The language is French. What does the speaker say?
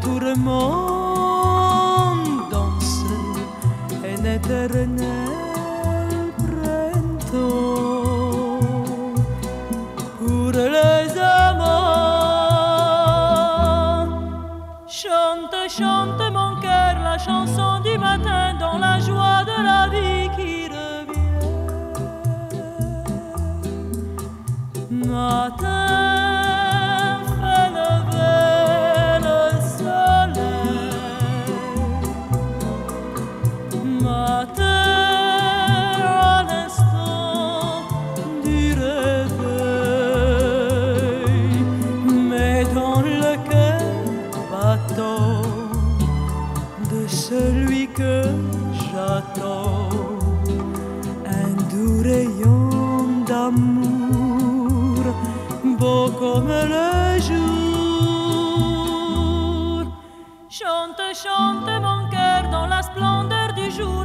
tout le monde danse un éternel printemps pour les amants. Chante, chante mon cœur la chanson du matin dans la joie de la vie qui revient. Matin. celui que j'attends, un doux rayon d'amour, beau comme le jour. Chante, chante mon cœur dans la splendeur du jour.